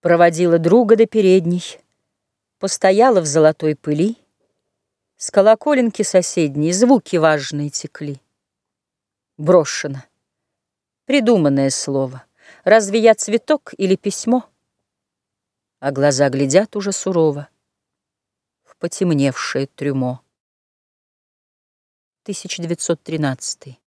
Проводила друга до передней, Постояла в золотой пыли, С колоколенки соседней Звуки важные текли. Брошено. Придуманное слово. Разве я цветок или письмо? А глаза глядят уже сурово В потемневшее трюмо. 1913